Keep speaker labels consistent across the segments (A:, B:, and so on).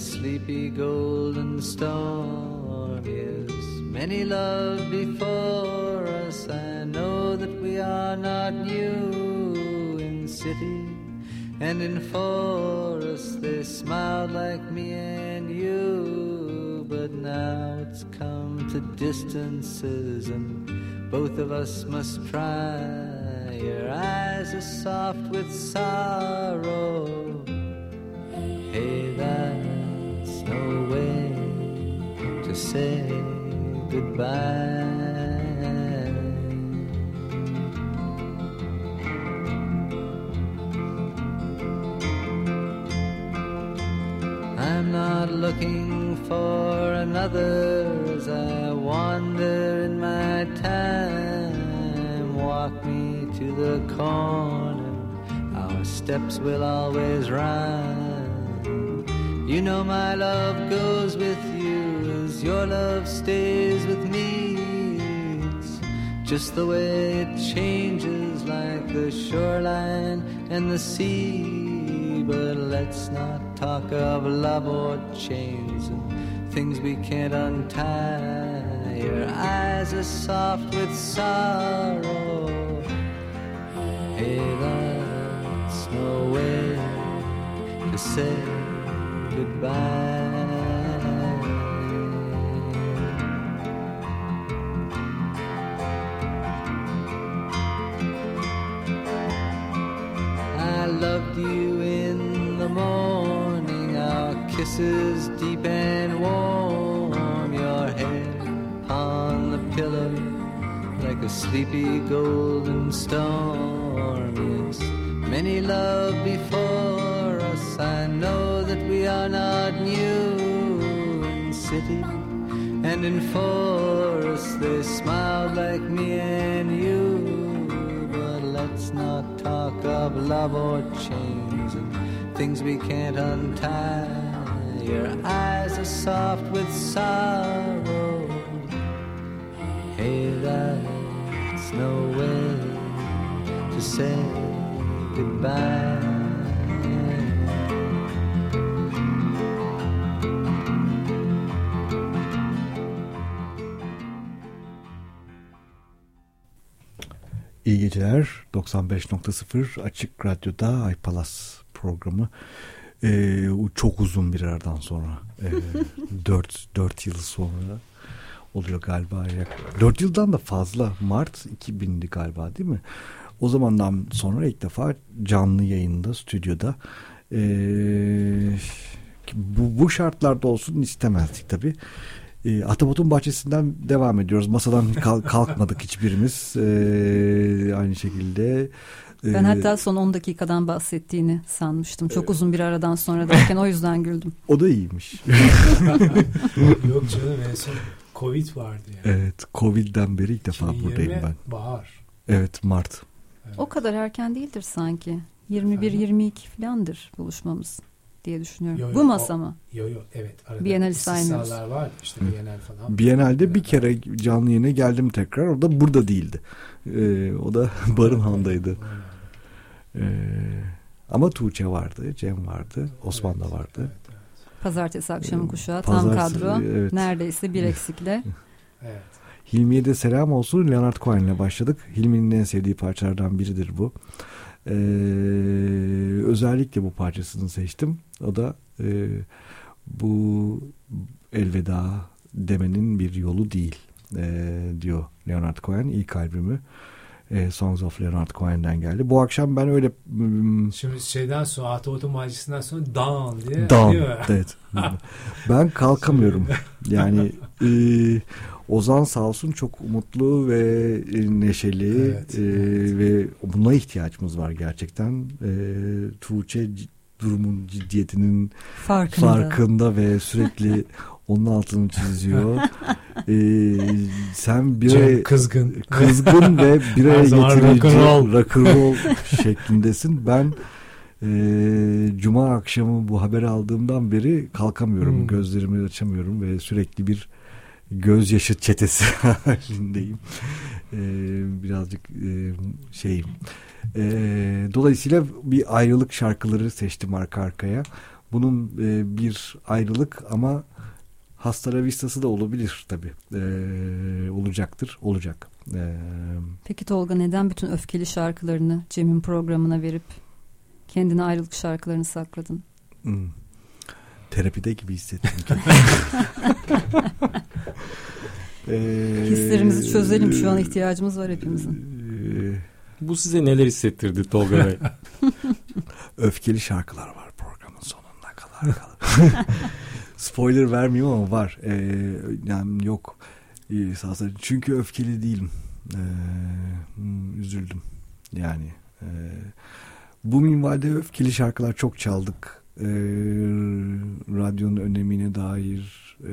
A: Sleepy golden storm. Yes, many love before us. I know that we are not new in city and in forest. They smiled like me and you, but now it's come to distances, and both of us must try. Your eyes are soft with sorrow. Say goodbye. I'm not looking for another as I wander in my time. Walk me to the corner, our steps will always rhyme. You know my love goes with as your love stays with me. It's just the way it changes like the shoreline and the sea. But let's not talk of love or chains and things we can't untie. Your eyes are soft with sorrow. Hey, that's no way to say goodbye. Kisses deep and warm, your hair on the pillow like a sleepy golden storm. Yes, many love before us, I know that we are not new in city and in forest. They smiled like me and you but let's not talk of love or chains and things we can't untie your eyes are soft with sorrow hey that's no way to say goodbye
B: İyi geceler. 95.0 Açık Radyo'da Aypalas programı. Ee, çok uzun bir aradan sonra. Ee, 4, 4 yıl sonra oluyor galiba. 4 yıldan da fazla. Mart 2000'di galiba değil mi? O zamandan sonra ilk defa canlı yayında, stüdyoda. Ee, bu, bu şartlarda olsun istemezdik tabii. E, Atabot'un bahçesinden devam ediyoruz. Masadan kalkmadık hiçbirimiz. E, aynı şekilde.
C: Ben hatta son 10 dakikadan bahsettiğini sanmıştım. Çok uzun bir aradan sonra derken o yüzden güldüm.
B: O da iyiymiş.
D: Yok canım en son Covid vardı
B: yani. Evet Covid'den beri ilk defa buradayım ben.
D: bahar.
B: Evet Mart.
C: Evet. O kadar erken değildir sanki. 21-22 filandır buluşmamız diye düşünüyorum. Yo, yo, Bu masa
D: o,
C: mı?
D: Yok yok evet. Arada
C: Bienal saymıyoruz.
D: var işte Bienal falan.
B: Bienal'de bir kere canlı yayına geldim tekrar. O da burada değildi. Ee, o da Barınhan'daydı. Ee, ama Tuğçe vardı, Cem vardı, Osman evet, da vardı. Evet, evet.
C: Pazartesi akşamı kuşağı tam kadro. Evet. Neredeyse bir eksikle.
D: evet.
B: Hilmi'ye de selam olsun. Leonard Cohen'le başladık. Hilmi'nin en sevdiği parçalardan biridir bu. Ee, özellikle bu parçasını seçtim. O da e, bu elveda demenin bir yolu değil e, diyor Leonard Cohen ilk albümü. E, Songs of Leonard Cohen'den geldi. Bu akşam ben öyle
D: Şimdi şeyden sonra Ahtapot'un macisinden sonra down diye.
B: down.
D: değil mi?
B: Evet. ben kalkamıyorum. Yani e, Ozan sağ olsun çok mutlu ve e, neşeli
D: Evet,
B: e,
D: evet.
B: ve buna ihtiyacımız var gerçekten. E, Tuğçe durumun ciddiyetinin
C: Farkında.
B: farkında ve sürekli onun altını çiziyor. E, sen bir
D: kızgın.
B: kızgın ve bir araya getirici
D: rock'n'roll.
B: şeklindesin. Ben e, cuma akşamı bu haberi aldığımdan beri kalkamıyorum.
D: Hmm.
B: Gözlerimi açamıyorum ve sürekli bir gözyaşı çetesi halindeyim. E, birazcık e, şeyim. E, dolayısıyla bir ayrılık şarkıları seçtim arka arkaya. Bunun e, bir ayrılık ama Hasta La Vista'sı da olabilir tabii. E, olacaktır. Olacak. E,
C: Peki Tolga neden bütün öfkeli şarkılarını Cem'in programına verip kendine ayrılık şarkılarını sakladın?
B: hmm, terapide gibi hissettim. E,
C: Hislerimizi çözelim şu an ihtiyacımız var hepimizin.
E: Bu size neler hissettirdi Tolga Bey?
B: öfkeli şarkılar var programın sonuna kadar. kalır. Spoiler vermeyeyim ama var. Ee, yani yok. Ee, sağ- Çünkü öfkeli değilim. Ee, hmm, üzüldüm. Yani e, bu minvalde öfkeli şarkılar çok çaldık. Ee, radyonun önemine dair e,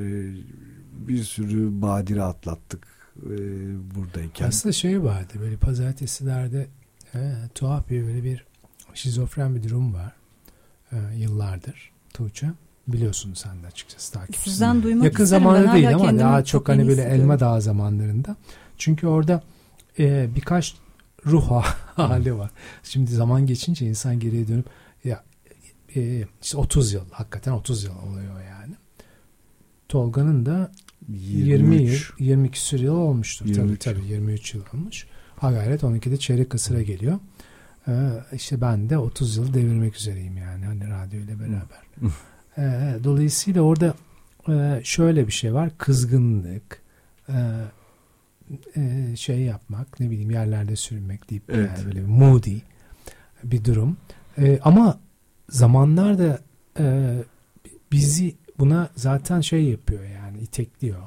B: bir sürü badire atlattık e, buradayken.
D: Aslında şey vardı böyle pazartesilerde e, tuhaf bir böyle bir şizofren bir durum var. E, yıllardır Tuğçe. Biliyorsun sen de açıkçası takipçisin.
C: Sizden duymak
D: Yakın
C: isterim. Ben
D: zamanda
C: hala
D: değil ama daha çok hani böyle. Elma Dağı zamanlarında. Çünkü orada e, birkaç ruh hali var. Şimdi zaman geçince insan geriye dönüp ya e, işte 30 yıl hakikaten 30 yıl oluyor yani. Tolga'nın da 20 yıl,
B: 23.
D: 20 küsur yıl olmuştur.
B: 23
D: Tabii tabii 23 yıl olmuş. Ha gayret 12'de çeyrek kısıra geliyor. Ee, işte ben de 30 yıl devirmek üzereyim yani hani radyo ile beraber. Ee, dolayısıyla orada e, şöyle bir şey var. Kızgınlık, e, e, şey yapmak, ne bileyim yerlerde sürünmek deyip
B: Evet.
D: yani böyle moody bir durum. E, ama zamanlarda e, bizi buna zaten şey yapıyor yani itekliyor.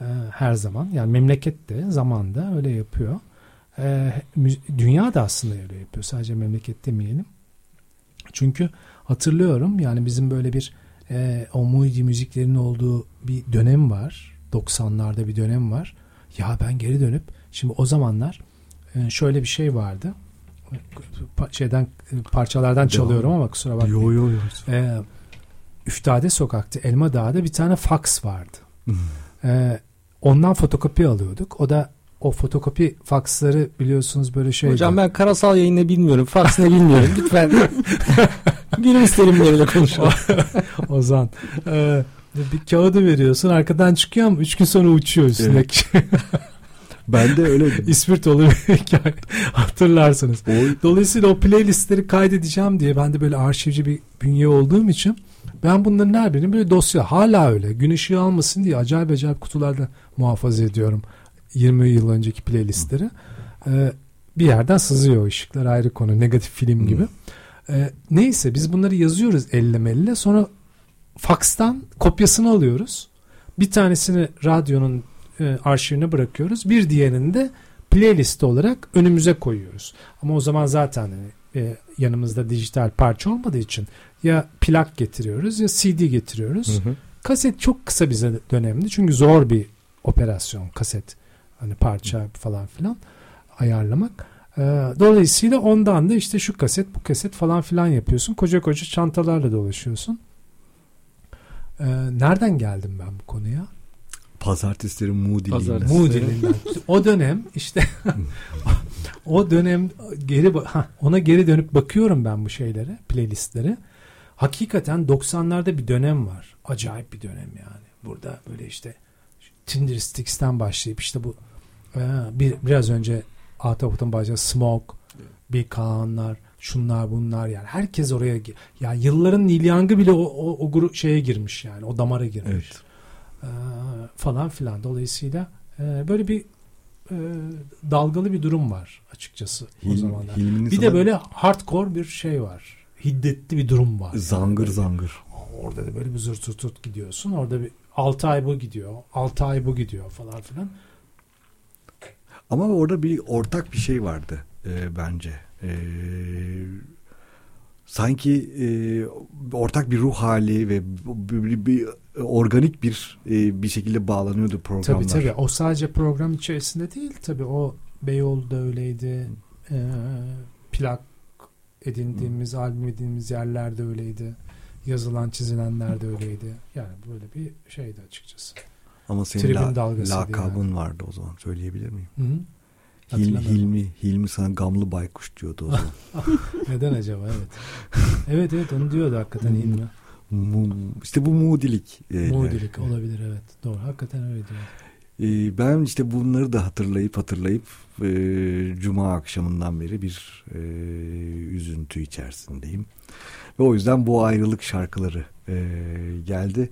D: E, her zaman yani memleket de zamanda öyle yapıyor. E, dünya da aslında öyle yapıyor. Sadece memleket demeyelim. Çünkü hatırlıyorum yani bizim böyle bir e, o moody müziklerin olduğu bir dönem var. 90'larda bir dönem var. Ya ben geri dönüp şimdi o zamanlar e, şöyle bir şey vardı. Pa- şeyden e, parçalardan çalıyorum ama kusura bakmayın.
B: Yo yo yo.
D: Ee, Üftade Sokak'ta Elma Dağı'da bir tane fax vardı. Ee, ondan fotokopi alıyorduk. O da o fotokopi faksları biliyorsunuz böyle şey.
E: Hocam ben karasal yayını bilmiyorum. Faks ne bilmiyorum. Lütfen günümüz terimleriyle konuşalım.
D: Ozan. Ee, bir kağıdı veriyorsun arkadan çıkıyor ama üç gün sonra uçuyor üstündeki.
B: Ben de öyle
D: İsmirt oluyor. Hatırlarsınız.
B: o
D: Dolayısıyla o playlistleri kaydedeceğim diye ben de böyle arşivci bir bünye olduğum için ben bunların her birini böyle dosya hala öyle gün ışığı almasın diye acayip acayip kutularda muhafaza ediyorum 20 yıl önceki playlistleri. Ee, bir yerden sızıyor ışıklar ayrı konu negatif film gibi. Ee, neyse biz bunları yazıyoruz elle melle sonra fakstan kopyasını alıyoruz. Bir tanesini radyonun e, arşivine bırakıyoruz. Bir diğerini de playlist olarak önümüze koyuyoruz. Ama o zaman zaten e, yanımızda dijital parça olmadığı için ya plak getiriyoruz ya CD getiriyoruz. Kaset çok kısa bize dönemdi. Çünkü zor bir operasyon kaset. Hani parça falan filan ayarlamak. Ee, dolayısıyla ondan da işte şu kaset bu kaset falan filan yapıyorsun. Koca koca çantalarla dolaşıyorsun. Ee, nereden geldim ben bu konuya?
B: pazartesileri Moody'liğinden.
E: Pazartesi.
D: Moody'linden. o dönem işte o dönem geri ona geri dönüp bakıyorum ben bu şeylere, playlistlere. Hakikaten 90'larda bir dönem var. Acayip bir dönem yani. Burada böyle işte Tinder Sticks'ten başlayıp işte bu bir biraz önce Ahtapot'un başladığı Smoke, bir Kaanlar, şunlar bunlar yani herkes oraya gi- yani yılların Neil Young'ı bile o, o, o gru- şeye girmiş yani o damara girmiş
B: Evet.
D: Ee, falan filan. Dolayısıyla e, böyle bir e, dalgalı bir durum var açıkçası o
B: Hil-
D: zamanlar.
B: Hilmi'nin
D: Bir de böyle hardcore bir şey var. Hiddetli bir durum var.
B: zangır
D: Yani
B: zangır.
D: Orada da böyle bir zırt zırt gidiyorsun. Orada bir 6 ay bu gidiyor. 6 ay bu gidiyor falan filan.
B: Ama orada bir ortak bir şey vardı e, bence. E, sanki e, ortak bir ruh hali ve bir, bir- bir organik bir e, bir şekilde bağlanıyordu programlar.
D: Tabii tabii. O sadece program içerisinde değil. Tabii o Beyoğlu'da öyleydi. Ee, plak edindiğimiz, albüm edindiğimiz yerlerde öyleydi. Yazılan, çizilenler de öyleydi. Yani böyle bir şeydi açıkçası.
B: Ama senin la, lakabın vardı o zaman söyleyebilir miyim?
D: Hı -hı.
B: Hil. Hilmi, Hilmi sana gamlı baykuş diyordu o zaman.
D: Neden acaba? Evet. evet evet onu diyordu hakikaten İlmi.
B: Mu- işte bu mudilik. e,
D: Mudilik olabilir evet. Doğru. Hakikaten öyle diyor.
B: E, ben işte bunları da hatırlayıp hatırlayıp e, Cuma akşamından beri bir e, üzüntü içerisindeyim. Ve o yüzden bu ayrılık şarkıları e, geldi.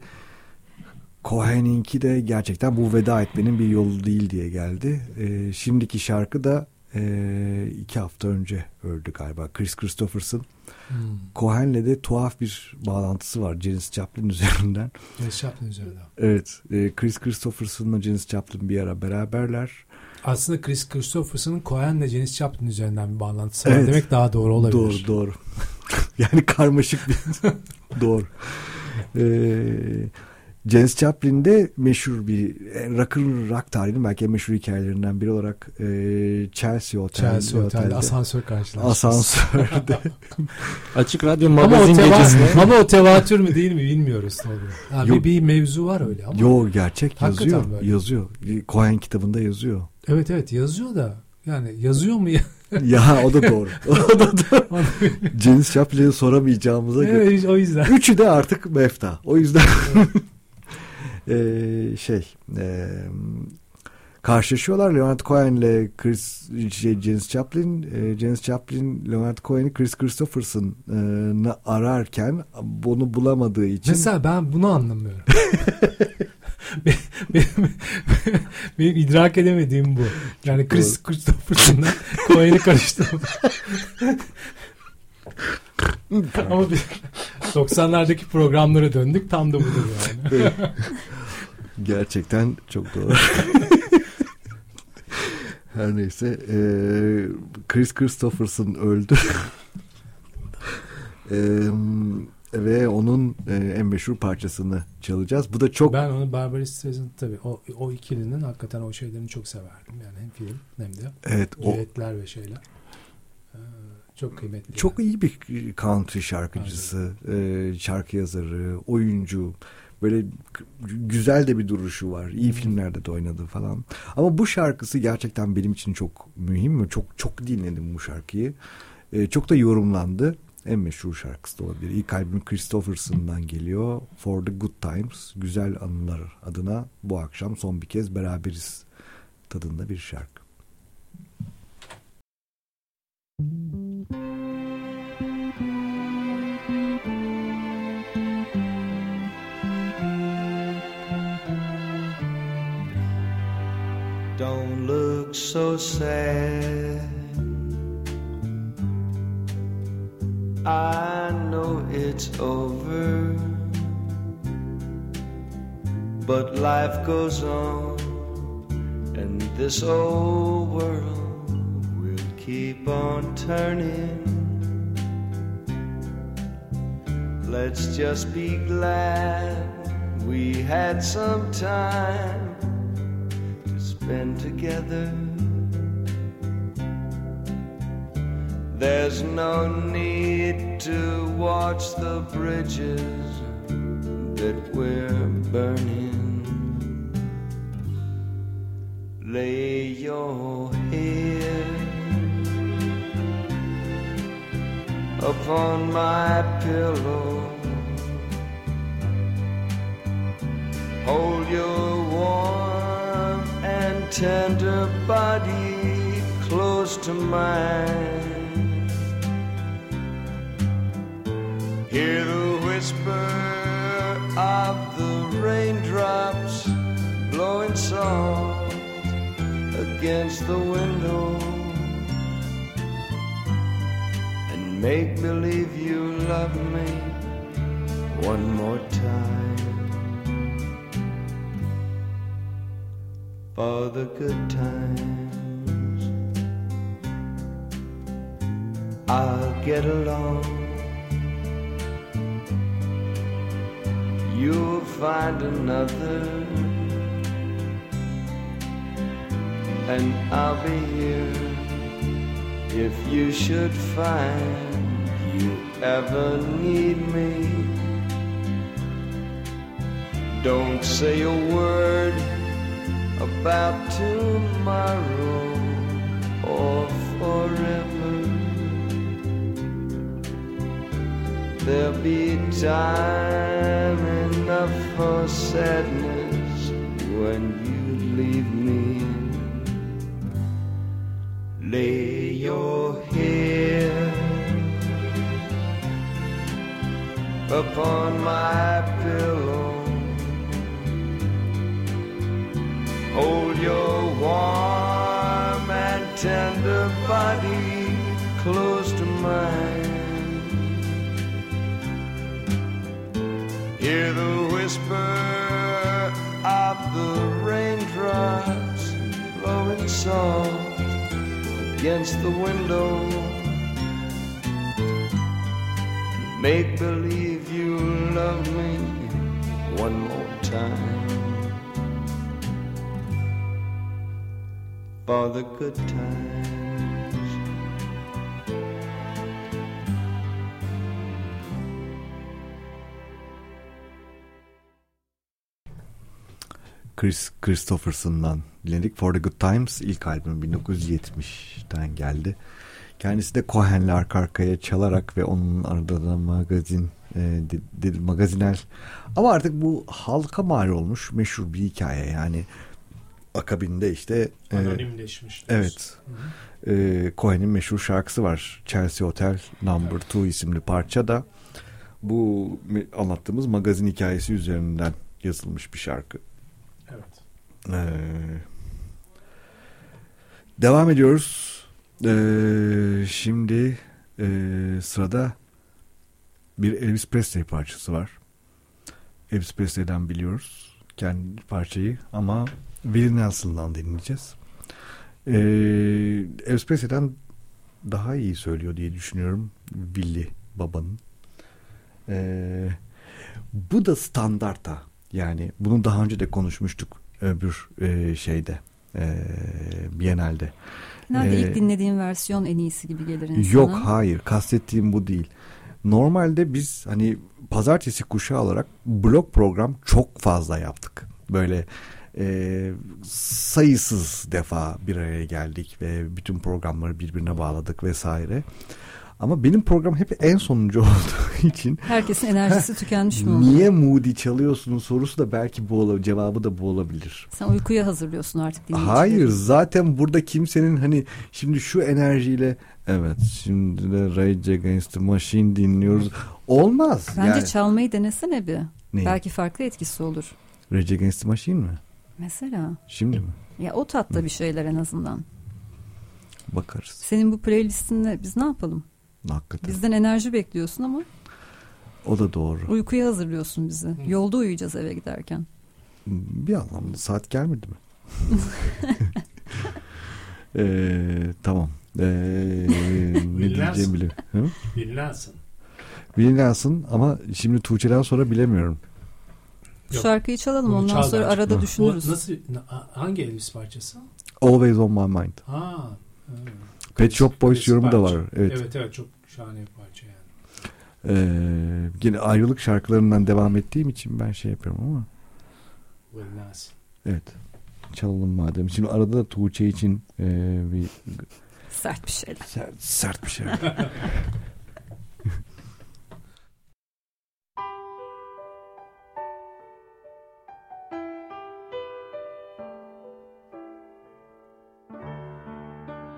B: Cohen'inki de gerçekten bu veda etmenin bir yolu değil diye geldi. E, şimdiki şarkı da e, iki hafta önce öldü galiba. Chris Christopherson.
D: Hmm.
B: Cohen'le de tuhaf bir bağlantısı var Janis Joplin üzerinden.
D: Janis Joplin üzerinde.
B: Evet, e, Chris Christopherson'la Janis Joplin bir ara beraberler.
D: Aslında Chris Christopherson'ın Cohen'le Janis Joplin üzerinden bir bağlantısı var
B: Evet.
D: demek daha doğru olabilir.
B: Doğru, doğru. yani karmaşık bir doğru. Ee, Janis Joplin de meşhur bir e, rock'ın rock tarihinin belki en meşhur hikayelerinden biri olarak e, Chelsea Otel,
D: Chelsea Otel'de asansör karşılaşması.
B: asansörde
E: Açık Radyo
D: Ama o,
E: magazin
D: teva-
E: gecesinde
D: ama o tevatür mü değil mi bilmiyoruz tabii. Bir,
B: Yok.
D: bir mevzu var öyle ama.
B: Yo gerçek yazıyor.
D: böyle.
B: Yazıyor. Cohen kitabında yazıyor.
D: Evet evet yazıyor da yani yazıyor mu ya?
B: ya o da doğru. o da doğru. Janis Joplin'e soramayacağımıza göre.
D: evet, o yüzden.
B: Üçü de artık mefta. O yüzden Eee, şey eee, karşılaşıyorlar. Leonard Cohen ile Chris şey, Janis Joplin eee, Janis Joplin Leonard Cohen'i Chris Christopherson'ı ararken bunu bulamadığı için
D: Mesela ben bunu anlamıyorum. benim, benim, benim idrak edemediğim bu. Yani Chris Christopherson'la Cohen'i karıştırdım. Ama biz 90'lardaki programlara döndük tam da budur yani.
B: gerçekten çok doğru. Her neyse eee, Chris Christopherson öldü. Eee, ve onun eee, en meşhur parçasını çalacağız. Bu da çok
D: Ben onu Barbara Streisand tabii o, o ikilinin hakikaten o şeylerini çok severdim. Yani hem film hem de
B: evet o
D: ve şeyler. Çok kıymetli.
B: Çok iyi bir country şarkıcısı, e, şarkı yazarı, oyuncu. Böyle güzel de bir duruşu var. İyi filmlerde de oynadı falan. Ama bu şarkısı gerçekten benim için çok mühim çok çok dinledim bu şarkıyı. E, çok da yorumlandı. En meşhur şarkısı da olabilir. İlk albüm Christopherson'dan geliyor. For the Good Times, Güzel Anılar adına bu akşam son bir kez beraberiz tadında bir şarkı.
F: Don't look so sad. I know it's over, but life goes on, and this old world keep on turning. Let's just be glad we had some time to spend together. There's no need to watch the bridges that we're burning. Lay your upon my pillow. Hold your warm and tender body close to mine. Hear the whisper of the raindrops blowing soft against the window make believe you love me one more time for the good times. I'll get along. You'll find another and I'll be here if you should find you ever need me. Don't say a word about tomorrow or forever. There'll be time enough for sadness when you leave me lay your head upon my pillow. Hold your warm and tender body close to mine. Hear the whisper of the raindrops blowing soft against the window. Make believe you love me one more time. For the good times.
B: Chris Christopherson'dan dinledik. For the Good Times ilk albüm 1970'ten geldi. Kendisi de Cohen'le arka arkaya çalarak ve onun arada da magazin e, de, de, magazinel ama artık bu halka mal olmuş meşhur bir hikaye yani akabinde işte e,
D: Anonimleşmiş.
B: evet e, Cohen'in meşhur şarkısı var Chelsea Hotel Number 2 isimli parça da bu anlattığımız magazin hikayesi üzerinden yazılmış bir şarkı.
D: Evet.
B: Ee, devam ediyoruz. Ee, şimdi e, sırada bir Elvis Presley parçası var. Elvis Presley'den biliyoruz kendi parçayı ama Willie Nelson'dan dinleyeceğiz. Ee, Elvis Presley'den daha iyi söylüyor diye düşünüyorum Willie babanın. Ee, bu da standarta yani bunu daha önce de konuşmuştuk öbür e, şeyde e, Biennale'de.
C: Genelde
B: Ee,
C: ilk dinlediğim versiyon en iyisi gibi gelir insana.
B: Yok hayır kastettiğim bu değil. Normalde biz hani pazartesi kuşağı olarak blog program çok fazla yaptık. Böyle e, sayısız defa bir araya geldik ve bütün programları birbirine bağladık vesaire. Ama benim program hep en sonuncu olduğu için
C: Herkesin enerjisi tükenmiş mi
B: niye Moody çalıyorsunuz sorusu da belki bu olabilir. Cevabı da bu olabilir.
C: Sen uykuya hazırlıyorsun artık dinleyicileri.
B: Hayır zaten burada kimsenin hani şimdi şu enerjiyle evet şimdi de Rage Against the Machine dinliyoruz. Olmaz.
C: Bence
B: yani.
C: çalmayı denesene bir.
B: Neyi?
C: Belki farklı etkisi olur.
B: Rage Against the Machine mi?
C: Mesela.
B: Şimdi mi?
C: Ya o tatta bir şeyler en azından.
B: Bakarız.
C: Senin bu playlistinle biz ne yapalım?
B: Hakikaten.
C: Bizden enerji bekliyorsun ama
B: O da doğru.
C: uykuya hazırlıyorsun bizi. Yolda uyuyacağız eve giderken.
B: Bir anlamda saat gelmedi mi? Ee, tamam. Ee, ne diyeceğimi bile. Hı?
D: Bilmezsin.
B: Willie Nelson ama şimdi Tuğçe'den sonra bilemiyorum.
D: Yok.
C: şarkıyı çalalım
D: Bunu
C: ondan
D: çal
C: sonra arada
B: Hı.
C: düşünürüz.
D: O nasıl na- hangi Elvis parçası?
B: Always on my mind.
D: Ha. ha.
B: Pet Shop Boys yorumu da var. Evet.
D: evet evet çok şahane bir parça yani.
B: Ee, yine ayrılık şarkılarından devam ettiğim için ben şey yapıyorum ama
D: Bilmez.
B: evet çalalım madem. Şimdi arada da Tuğçe için e, bir
C: Sert bir şeyler.
B: sert, sert bir şey.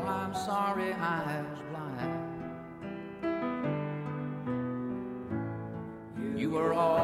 G: girl, I'm sorry I was blind. You were always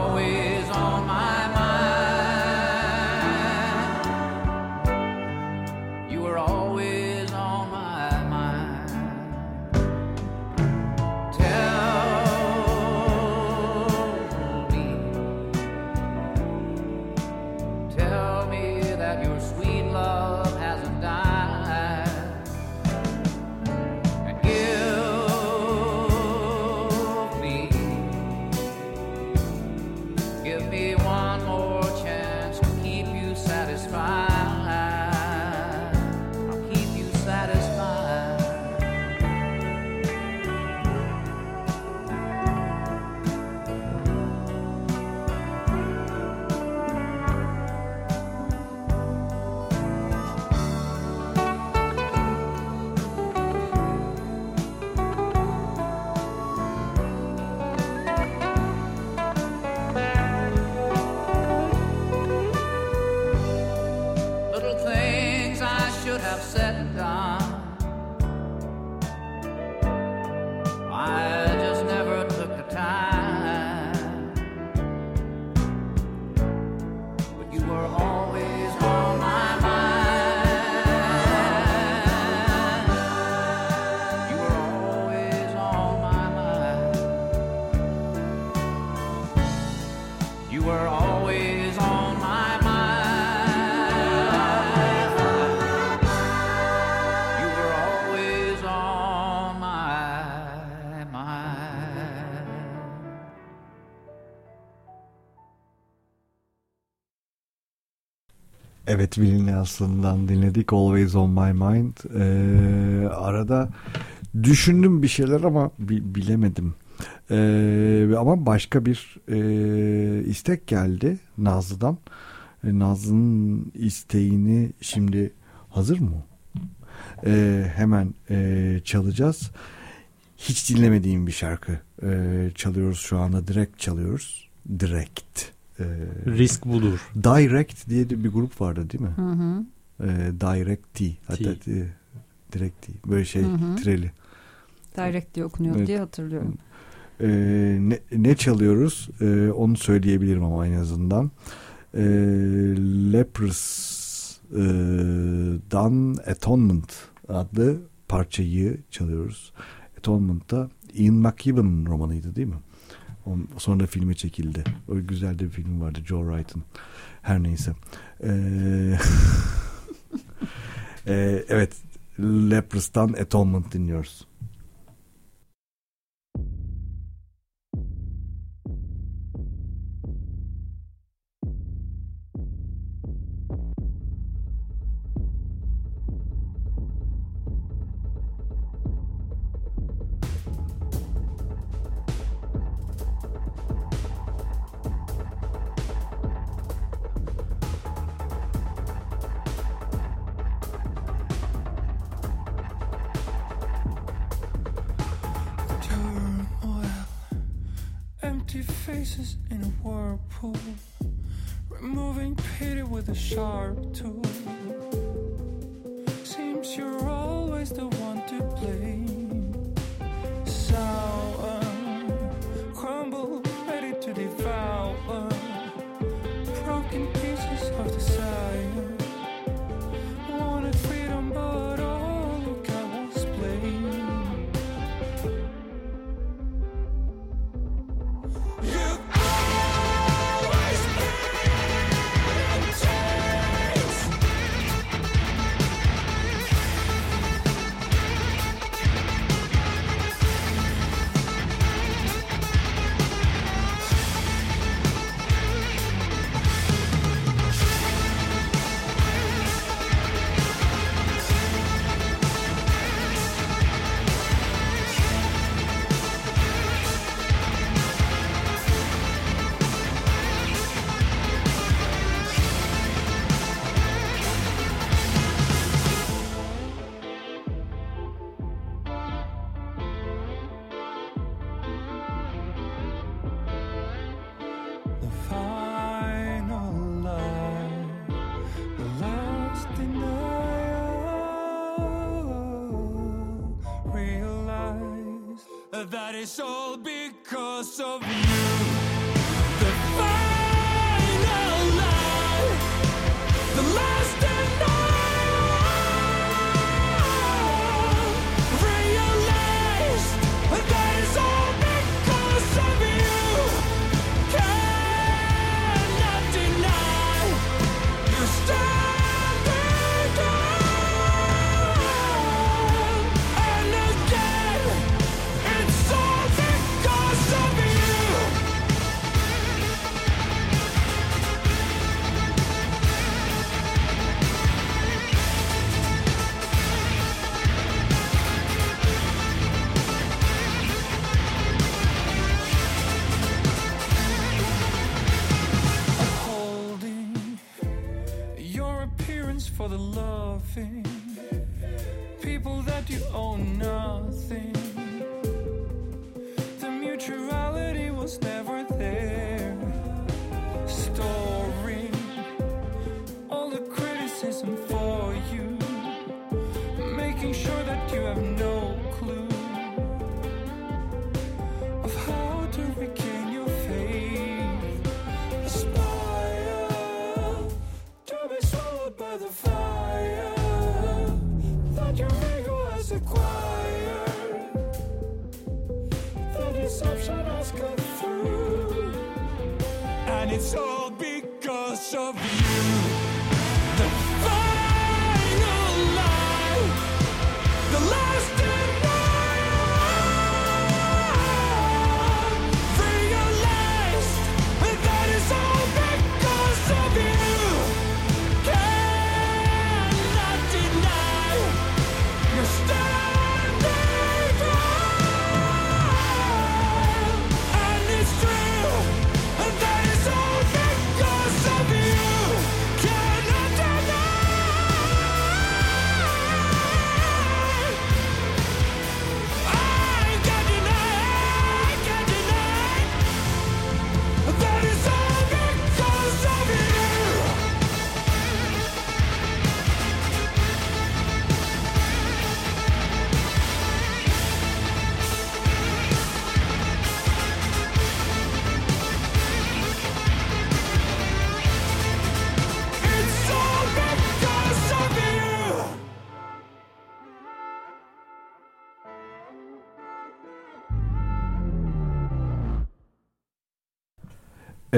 B: Evet Willie Nelson'dan dinledik Always On My Mind. Ee, arada düşündüm bir şeyler ama bi- bilemedim. Ee, ama başka bir e, istek geldi Nazlı'dan. E, Nazlı'nın isteğini şimdi hazır mı? Ee, hemen e, çalacağız. Hiç dinlemediğim bir şarkı e, çalıyoruz şu anda. Direkt çalıyoruz. Direkt. Ee,
E: Risk budur.
B: Direct diye de bir grup vardı değil mi?
C: Hı hı.
B: Ee, Direct T. Hatta
E: T.
B: e, Direct T. Böyle şey
C: Hı hı.
B: treli.
C: Direct diye okunuyor
B: Evet.
C: diye hatırlıyorum.
B: Ee, ne, ne çalıyoruz? Ee, onu söyleyebilirim ama en azından. Ee, Lepros'dan Atonement adlı parçayı çalıyoruz. Atonement da Ian McKibben romanıydı değil mi? On- Sonra da filmi çekildi. O güzel de bir film vardı Joe Wright'ın. Her neyse. Ee, ee, evet Lepros'tan Atonement dinliyoruz.
H: In a whirlpool, removing pity with a sharp tool.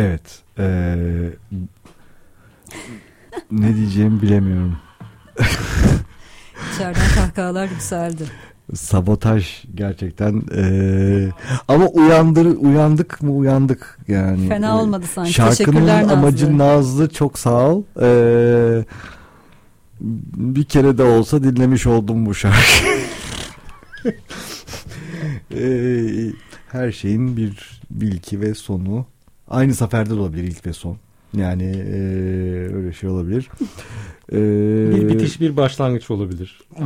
B: Evet. eee, ne diyeceğimi bilemiyorum.
C: İçeriden kahkahalar yükseldi.
B: Sabotaj gerçekten. eee, ama uyandır uyandık mı uyandık yani.
C: Fena
B: Eee,
C: olmadı sanki.
B: Şarkının
C: Teşekkürler Nazlı.
B: amacı Nazlı çok sağ ol. Eee, bir kere de olsa dinlemiş oldum bu şarkıyı. Eee, her şeyin bir bilki ve sonu. Aynı seferde de olabilir ilk ve son. Yani eee, öyle şey olabilir. Eee,
E: Bir bitiş bir başlangıç olabilir.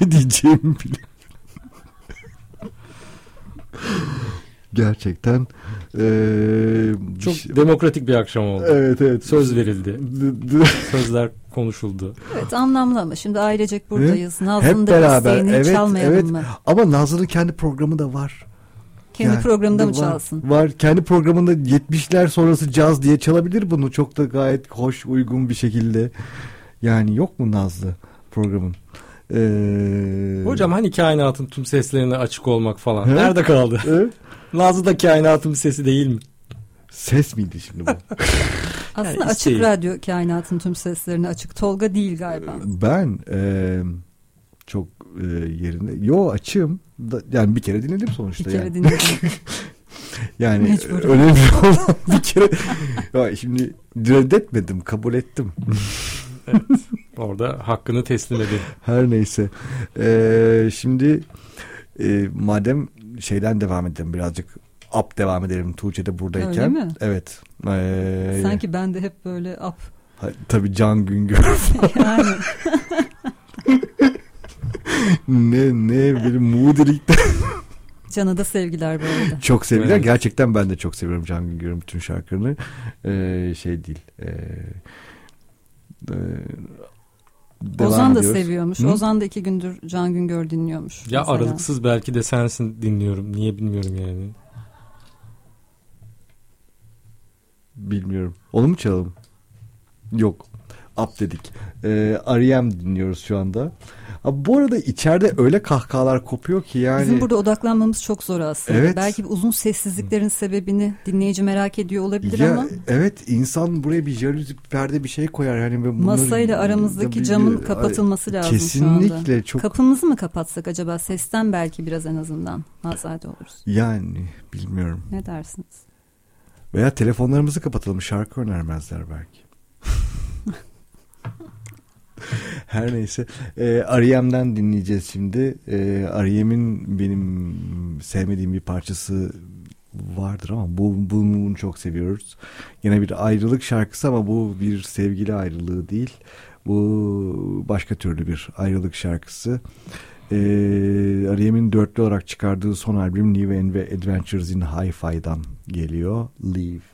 B: Ne diyeceğimi bilemiyorum. Gerçekten eee,
E: Çok
B: şey-
E: demokratik bir akşam oldu.
B: evet evet
E: Söz verildi. Sözler konuşuldu.
C: Evet anlamlı ama şimdi ailecek buradayız. Nazlı'nın da
B: beraber, evet,
C: çalmayalım
B: evet.
C: mı?
B: Ama Nazlı'nın kendi programı da var.
C: Kendi
B: Yani
C: programında mı
B: var,
C: çalsın?
B: Var. Kendi programında 70'ler sonrası caz diye çalabilir bunu. Çok da gayet hoş, uygun bir şekilde. Yani yok mu Nazlı programın? Ee,
E: Hocam hani kainatın tüm seslerine açık olmak falan.
B: He?
E: Nerede kaldı? Nazlı da kainatın sesi değil mi?
B: ses miydi şimdi bu?
C: Aslında
E: Yani
C: açık
E: isteği.
C: radyo kainatın tüm seslerini açık. Tolga değil galiba.
B: ben e, çok e, yerinde. Yo açığım. Da, yani bir kere dinledim sonuçta.
C: Bir kere
B: yani.
C: dinledim.
B: Yani
C: Mecburen.
B: önemli olan bir kere ya şimdi reddetmedim kabul ettim.
E: Orada hakkını teslim edin.
B: Her neyse. Ee, şimdi e, madem şeyden devam edelim birazcık up devam edelim Tuğçe de buradayken.
C: Öyle mi?
B: Evet. Ee,
C: Sanki ben de hep böyle
B: ha- tabii Can Güngör
C: yani
B: ne ne bir moodilikte
C: Can'a da sevgiler bu arada.
B: çok sevgiler.
E: Evet.
B: Gerçekten ben de çok seviyorum Can Güngör'ün bütün şarkılarını. Ee, şey değil. Ee, e, devam
C: Ozan da
B: diyoruz.
C: seviyormuş.
B: Hı?
C: Ozan da iki gündür Can Güngör dinliyormuş.
E: Ya
C: mesela.
E: aralıksız belki de sensin dinliyorum. Niye bilmiyorum yani.
B: Bilmiyorum. Onu mu çalalım? Yok. Up dedik. Ee, R.E.M. dinliyoruz şu anda. Abi bu arada içeride öyle kahkahalar kopuyor ki yani.
C: Bizim burada odaklanmamız çok zor aslında.
B: Evet.
C: Belki uzun sessizliklerin sebebini dinleyici merak ediyor olabilir
B: ya,
C: ama
B: evet insan buraya bir jaluzi bir perde bir şey koyar yani
C: masayla aramızdaki
B: Tabii-
C: camın kapatılması lazım şu anda.
B: Kesinlikle çok
C: Kapımızı mı kapatsak acaba sesten belki biraz en azından azade oluruz.
B: yani bilmiyorum.
C: Ne dersiniz?
B: Veya telefonlarımızı kapatalım şarkı önermezler belki. Her neyse. E, R.E.M'den dinleyeceğiz şimdi. E, R.E.M'in benim sevmediğim bir parçası vardır ama bu, bunu çok seviyoruz. Yine bir ayrılık şarkısı ama bu bir sevgili ayrılığı değil. Bu başka türlü bir ayrılık şarkısı. E, R.E.M'in dörtlü olarak çıkardığı son albüm New and ve Adventures in Hi-Fi'dan geliyor. Leave.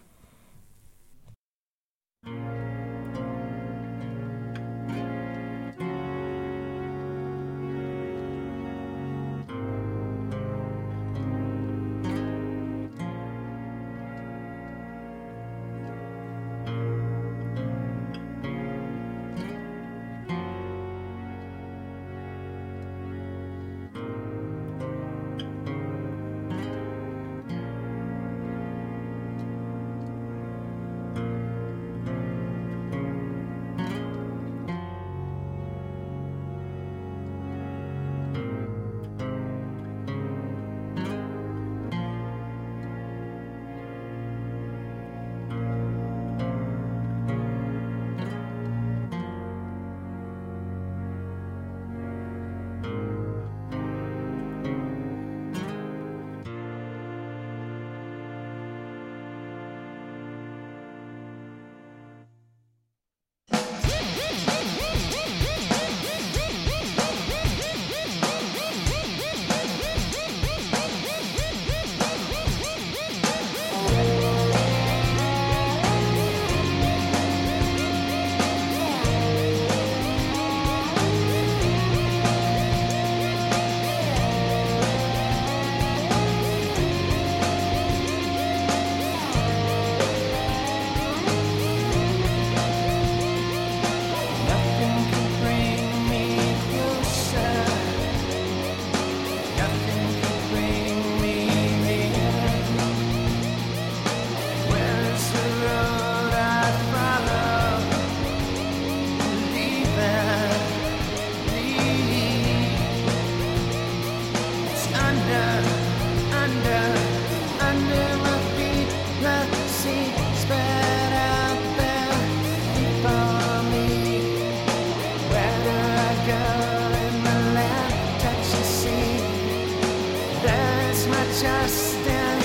H: My trust in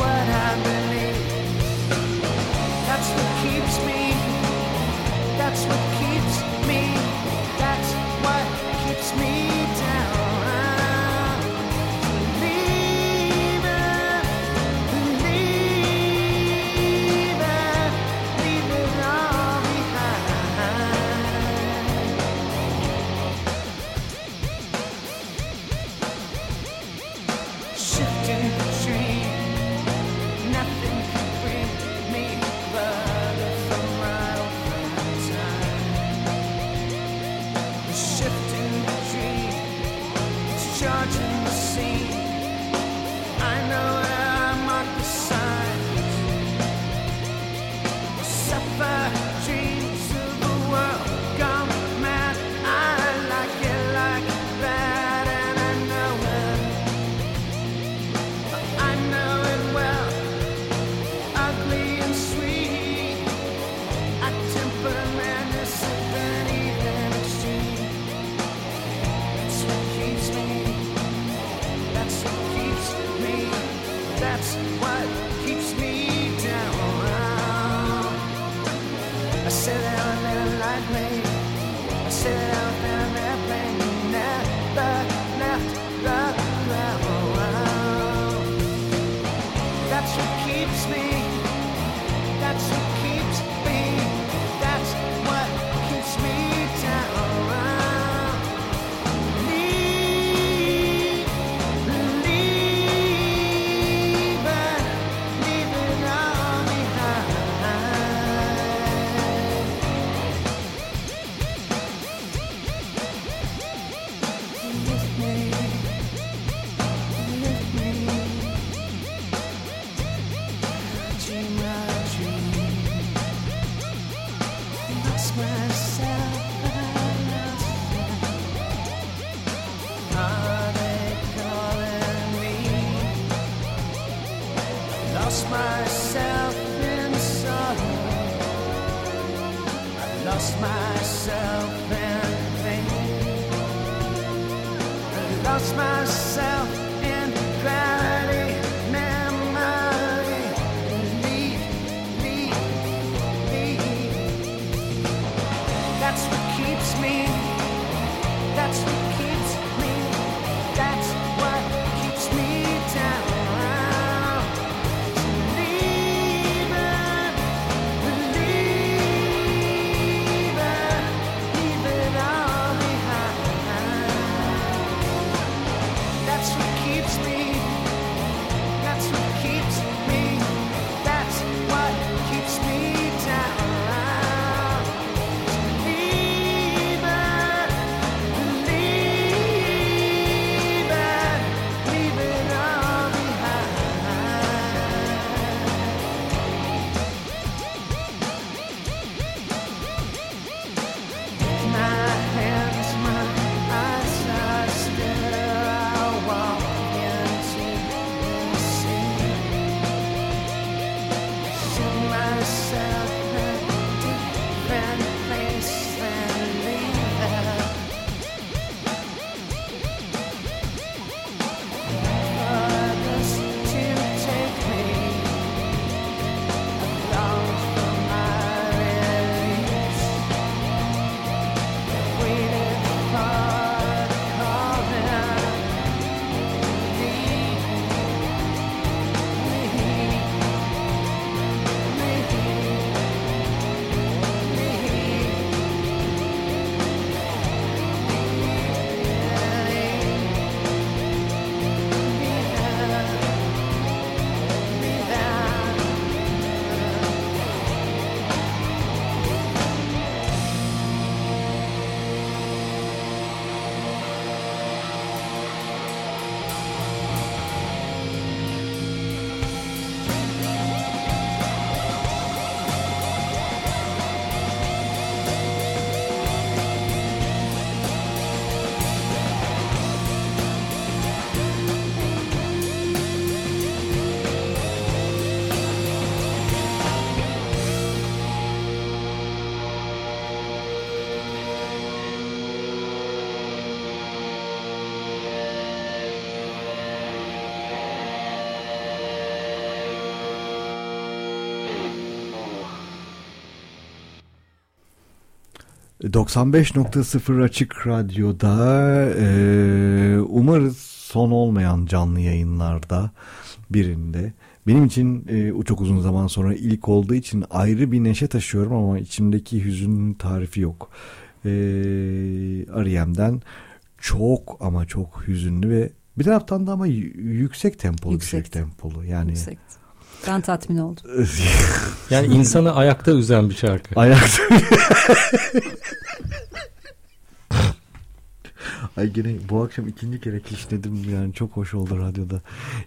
H: what I believe. That's what keeps me. That's what keeps me.
B: 95.0 Açık Radyo'da e, umarız son olmayan canlı yayınlarda birinde benim için e, çok uzun zaman sonra ilk olduğu için ayrı bir neşe taşıyorum ama içimdeki hüzünün tarifi yok. E, Ariyem'den çok ama çok hüzünlü ve bir taraftan da ama yüksek tempolu
C: Yüksek.
B: yüksek tempolu yani
C: Yüksek. Ben tatmin oldum.
E: Yani insanı ayakta üzen bir şarkı.
B: Ayakta. Ay gene bu akşam ikinci kere kişnedim yani çok hoş oldu radyoda.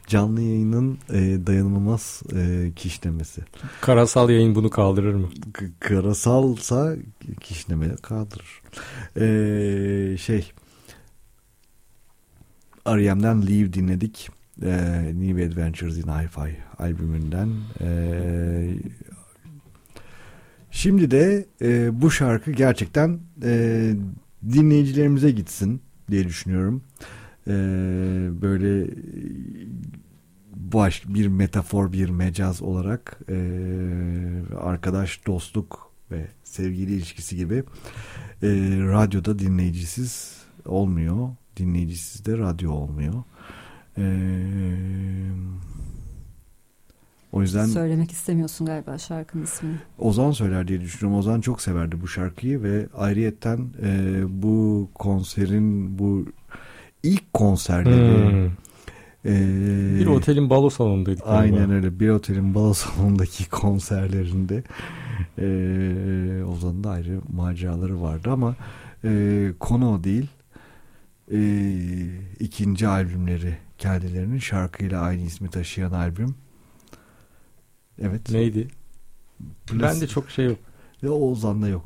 B: Canlı yayının e, dayanılmaz e, kişnemesi.
E: Karasal yayın bunu kaldırır mı?
B: K- karasalsa kişneme kaldırır. E, şey R.E.M'den Leave dinledik. E, New Adventures in Hi-Fi albümünden. E, şimdi de e, bu şarkı gerçekten e, dinleyicilerimize gitsin diye düşünüyorum. E, böyle baş bir metafor bir mecaz olarak e, arkadaş dostluk ve sevgili ilişkisi gibi e, radyoda dinleyicisiz olmuyor. Dinleyicisiz de radyo olmuyor. E, o yüzden
C: Söylemek istemiyorsun galiba şarkının ismini.
B: Ozan söyler diye düşünüyorum. Ozan çok severdi bu şarkıyı ve ayrıyetten e, bu konserin bu ilk konserleri
E: Hmm.
B: e,
E: Bir otelin balo salonundaydık. galiba.
B: Aynen öyle. Bir otelin balo salonundaki konserlerinde e, Ozan'ın da ayrı maceraları vardı ama e, konu o değil. E, ikinci albümleri kendilerinin şarkıyla aynı ismi taşıyan albüm. Evet.
E: Neydi?
B: Plas-
E: Ben de çok şey yok.
B: Ya Ozan'da yok.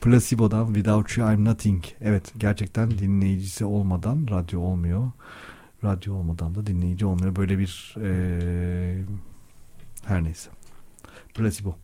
I: Placebo'dan Without You I'm Nothing. Evet gerçekten dinleyicisi olmadan radyo olmuyor. Radyo olmadan da dinleyici olmuyor. Böyle bir eee, her neyse. Placebo.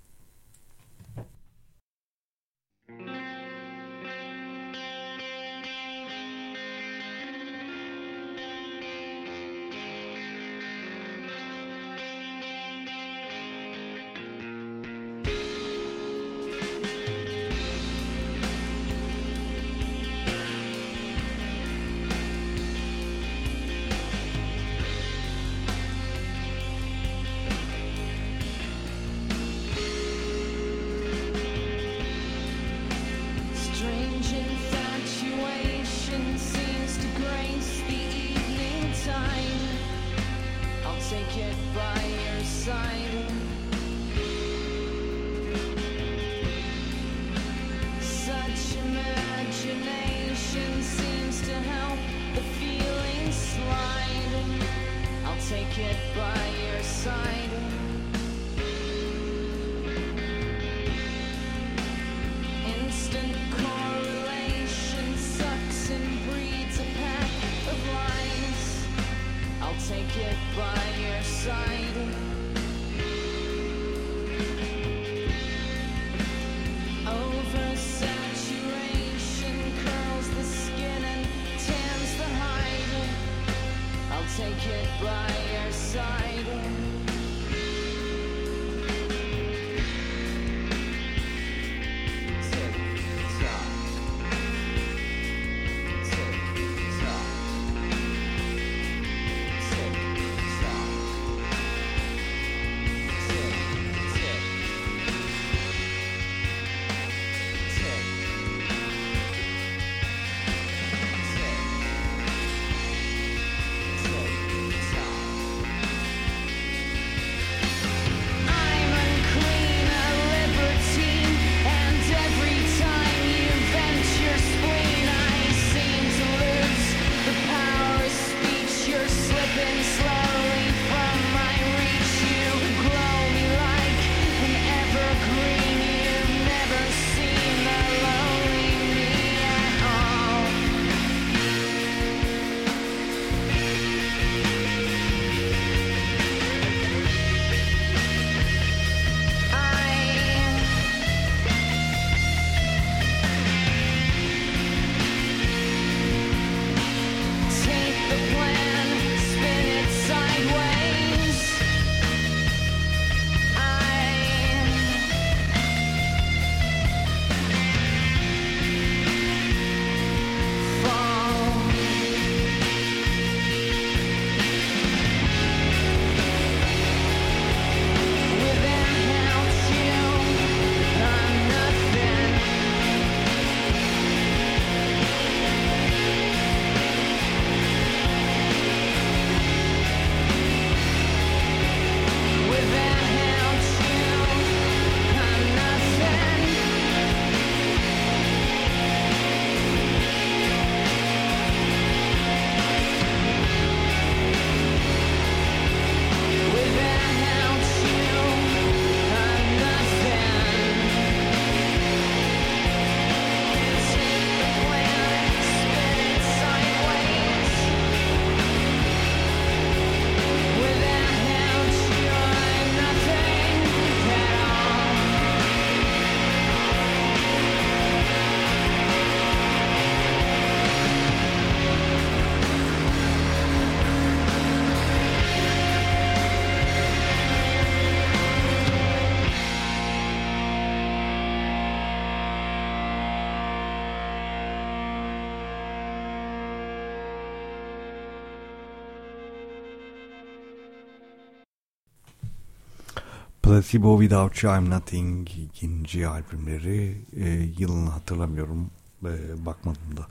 I: Placebo Without You I'm Nothing ikinci albümleri e, yılını hatırlamıyorum e, bakmadım da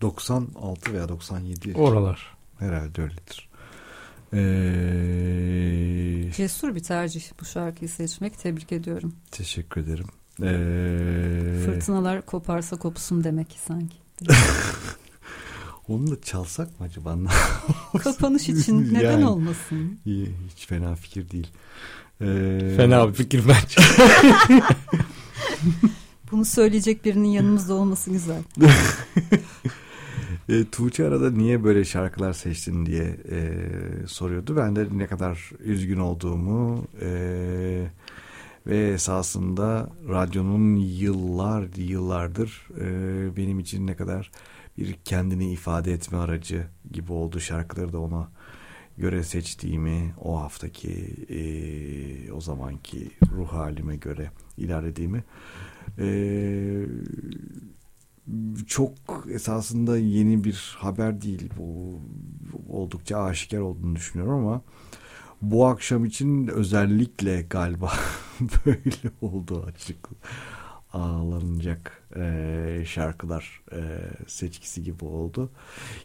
I: 96 veya 97
E: Oralar.
I: herhalde öyledir. E,
C: Cesur bir tercih bu şarkıyı seçmek. Tebrik ediyorum.
I: teşekkür ederim. E,
C: Fırtınalar koparsa kopsun demek sanki.
I: onu da çalsak mı acaba?
C: Kapanış için neden
I: Yani.
C: olmasın?
I: İyi, hiç fena fikir değil. E,
E: Fena bir fikir bence.
I: Bu
C: Bunu söyleyecek birinin yanımızda olması güzel.
B: E, Tuğçe arada niye böyle şarkılar seçtin diye e, soruyordu. Ben de ne kadar üzgün olduğumu e, ve esasında radyonun yıllar yıllardır e, benim için ne kadar bir kendini ifade etme aracı gibi oldu şarkıları da ona göre seçtiğimi o haftaki e, o zamanki ruh halime göre ilerlediğimi e, çok esasında yeni bir haber değil bu oldukça aşikar olduğunu düşünüyorum ama bu akşam için özellikle galiba böyle oldu açık ağlanacak e, şarkılar e, seçkisi gibi oldu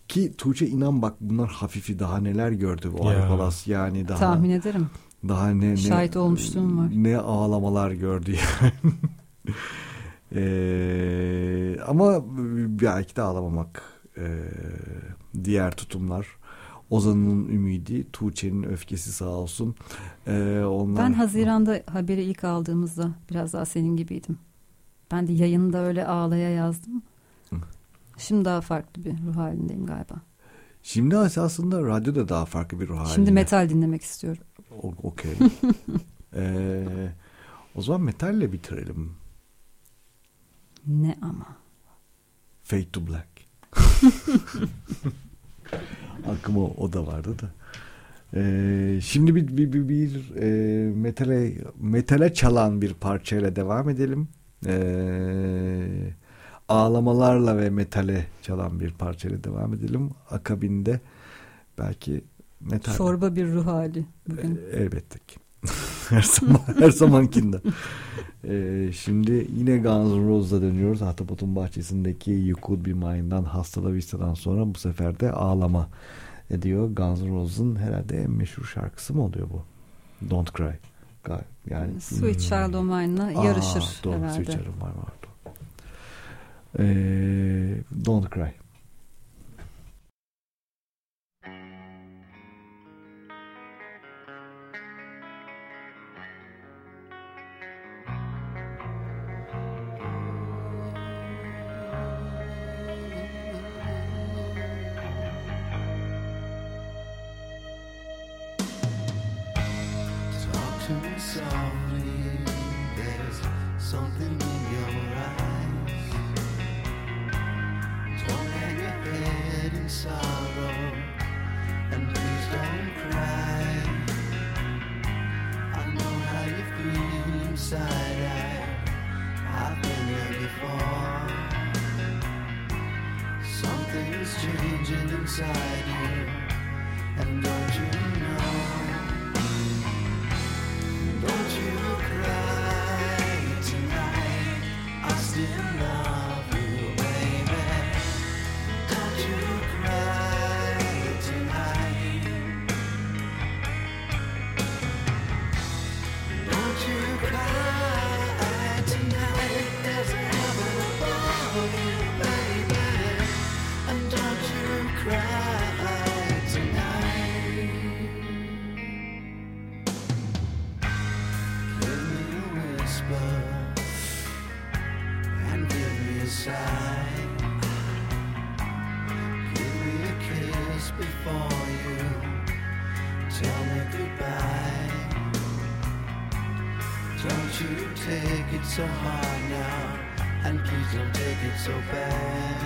B: ki Tuğçe inan bak bunlar hafifi daha neler gördü o
E: Ya.
B: Aypalas yani daha
C: Tahmin ederim.
B: daha ne, ne
C: Şahit olmuşluğum var.
B: Ne ağlamalar gördü yani. Ee, ama belki de ağlamamak ee, diğer tutumlar. Ozan'ın ümidi, Tuğçe'nin öfkesi sağ olsun. Ee, onlar...
C: Ben Haziran'da haberi ilk aldığımızda biraz daha senin gibiydim. Ben de yayında öyle ağlaya yazdım. Şimdi daha farklı bir ruh halindeyim galiba.
B: Şimdi esasında radyoda daha farklı bir ruh halinde.
C: Şimdi metal dinlemek istiyorum.
B: O- Okey. Ee, o zaman metalle bitirelim.
C: Ne ama.
B: Fade to Black. Aklıma o da vardı da. Ee, şimdi bir, bir, bir, bir e, metale, metale çalan bir parçayla devam edelim. Ee, ağlamalarla ve metale çalan bir parçayla devam edelim. Akabinde belki metal.
C: Çorba bir ruh hali bugün.
B: E, elbette ki. her zaman her zamankinde. Ee, şimdi yine Guns N' Roses'a dönüyoruz. Ahtapot'un bahçesindeki You Could Be Mine'dan Hasta La Vista'dan sonra bu sefer de ağlama ediyor. Guns N' Roses'ın herhalde en meşhur şarkısı mı oluyor bu? Don't Cry. Gal- Yani
C: Sweet Child O' Mine'la
B: Aa,
C: yarışır
B: doğru,
C: herhalde.
B: Sweet Child O' Mine vardı. Ee, Don't Cry.
H: Bad.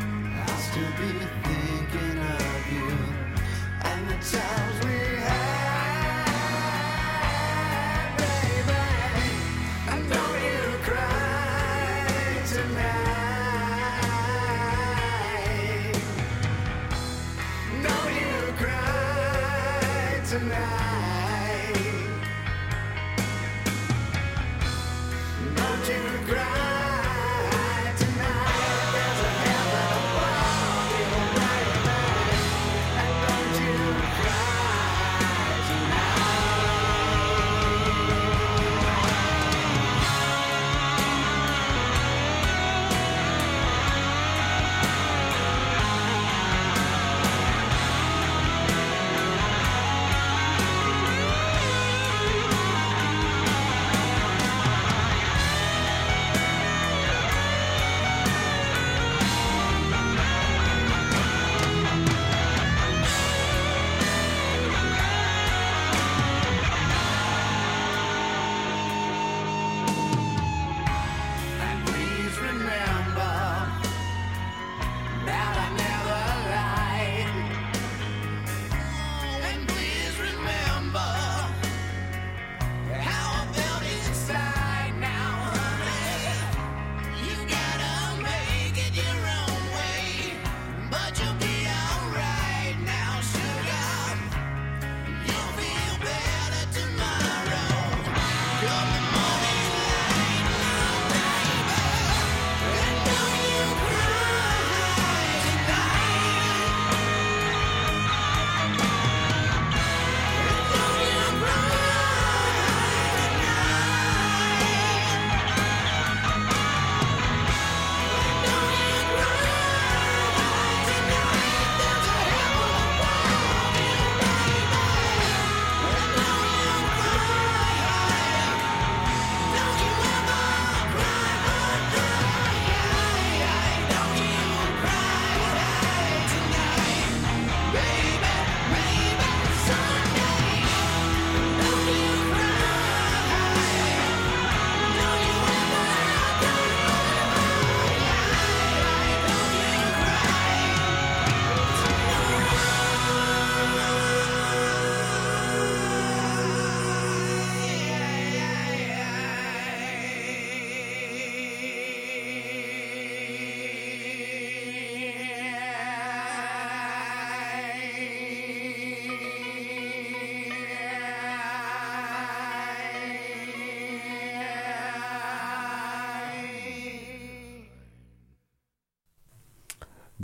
H: I'll still be thinking of you and the times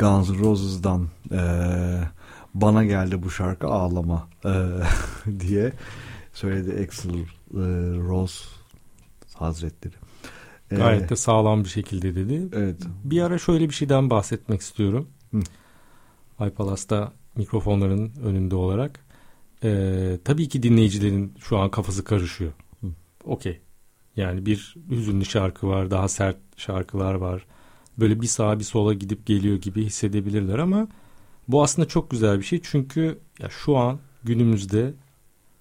B: Guns Roses'dan e, bana geldi bu şarkı ağlama e, diye söyledi Axl e, Rose Hazretleri. E,
E: Gayet de sağlam bir şekilde dedi.
B: Evet.
E: Bir ara şöyle bir şeyden bahsetmek istiyorum.
B: Hı.
E: iPalas'ta mikrofonların önünde olarak. Ee, tabii ki dinleyicilerin şu an kafası karışıyor. Okey. Yani bir hüzünlü şarkı var, daha sert şarkılar var. Böyle bir sağa bir sola gidip geliyor gibi hissedebilirler ama bu aslında çok güzel bir şey. Çünkü ya şu an günümüzde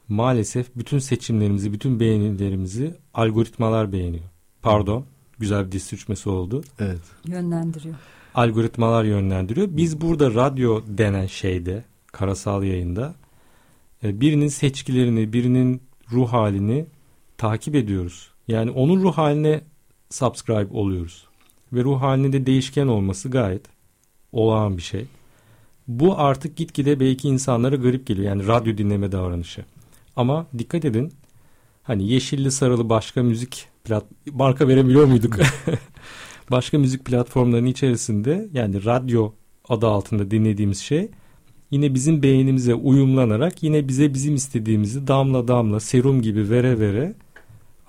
E: maalesef bütün seçimlerimizi, bütün beğenilerimizi algoritmalar beğeniyor. Pardon, güzel bir diz sürçmesi oldu.
B: Evet.
C: Yönlendiriyor.
E: Algoritmalar yönlendiriyor. Biz burada radyo denen şeyde, karasal yayında e, birinin seçkilerini, birinin ruh halini takip ediyoruz. Yani onun ruh haline subscribe oluyoruz. Ve ruh halinde de değişken olması gayet olağan bir şey. Bu artık gitgide belki insanlara garip geliyor. Yani radyo dinleme davranışı. Ama dikkat edin. Hani yeşilli sarılı başka müzik plat marka verebiliyor muyduk? başka müzik platformlarının içerisinde yani radyo adı altında dinlediğimiz şey yine bizim beğenimize uyumlanarak yine bize bizim istediğimizi damla damla serum gibi vere vere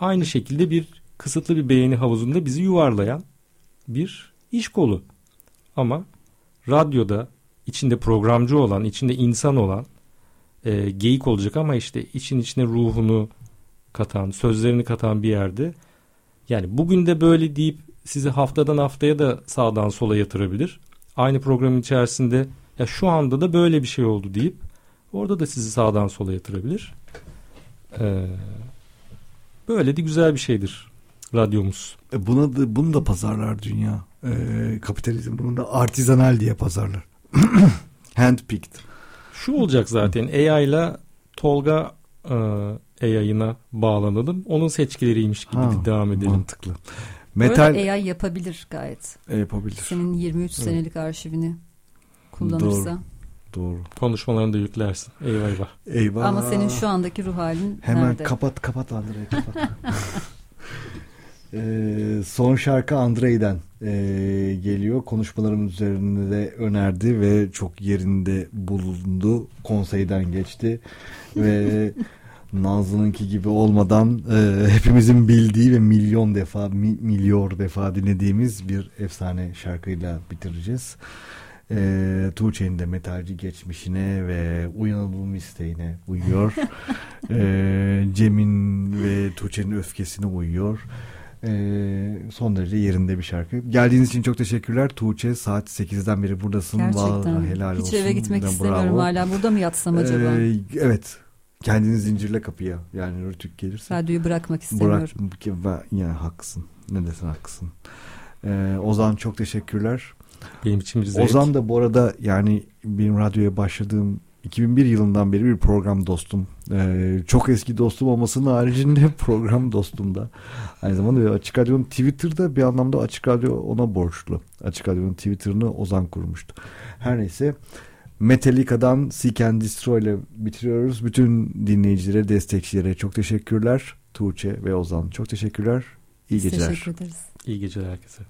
E: aynı şekilde bir kısıtlı bir beğeni havuzunda bizi yuvarlayan bir iş kolu. Ama radyoda içinde programcı olan, içinde insan olan e, geyik olacak ama işte için içine ruhunu katan, sözlerini katan bir yerde yani bugün de böyle deyip sizi haftadan haftaya da sağdan sola yatırabilir. Aynı programın içerisinde ya şu anda da böyle bir şey oldu deyip orada da sizi sağdan sola yatırabilir. Ee, böyle de güzel bir şeydir radyomuz.
B: E buna da, bunu da pazarlar dünya. E, kapitalizm bunu da artizanal diye pazarlar. Handpicked.
E: Şu olacak zaten AI ile Tolga e, AI'ına bağlanalım. Onun seçkileriymiş gibi
B: Ha,
E: devam edelim.
B: Mantıklı.
C: Metal...
B: Metal
C: AI yapabilir gayet.
B: E, yapabilir.
C: Senin 23
B: Evet.
C: senelik arşivini kullanırsa.
B: Doğru.
E: Konuşmalarını da yüklersin. Eyvah. Eyvah.
C: Ama senin şu andaki ruh halin
B: Hemen
C: nerede?
B: kapat kapat Andrei kapat. Ee, son şarkı Andrei'den ee, geliyor. Konuşmalarımız üzerinde de önerdi ve çok yerinde bulundu. Konseyden geçti ve Nazlı'nınki gibi olmadan ee, hepimizin bildiği ve milyon defa mi, milyor defa dinlediğimiz bir efsane şarkıyla bitireceğiz. E, Tuğçe'nin de metalci geçmişine ve uyanalım isteğine uyuyor. e, Cem'in ve Tuğçe'nin öfkesine uyuyor. E, son derece yerinde bir şarkı. Geldiğiniz için çok teşekkürler. Tuğçe saat 8'den beri buradasın.
C: Gerçekten.
B: Vallahi helal
C: Hiç
B: olsun.
C: eve gitmek
B: Bravo.
C: istemiyorum hala. Burada mı yatsam acaba?
B: E, evet. Kendini zincirle kapıya. Yani Rütük gelirse.
C: Radyoyu bırakmak istemiyorum.
B: Bırak ben ya haklısın. Ne desen haklısın. Ee, Ozan çok teşekkürler.
E: Benim için bir zevk.
B: Ozan da bu arada yani benim radyoya başladığım 2001 yılından beri bir program dostum. Ee, çok eski dostum olmasının haricinde program dostum da. Aynı zamanda Açık Radyo'nun Twitter'da bir anlamda Açık Radyo ona borçlu. Açık Radyo'nun Twitter'ını Ozan kurmuştu. Her neyse Metallica'dan Seek and Destroy ile bitiriyoruz. Bütün dinleyicilere, destekçilere çok teşekkürler. Tuğçe ve Ozan çok teşekkürler. İyi
C: Biz
B: geceler.
C: Teşekkür ederiz.
E: İyi geceler herkese.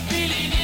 J: feeling it.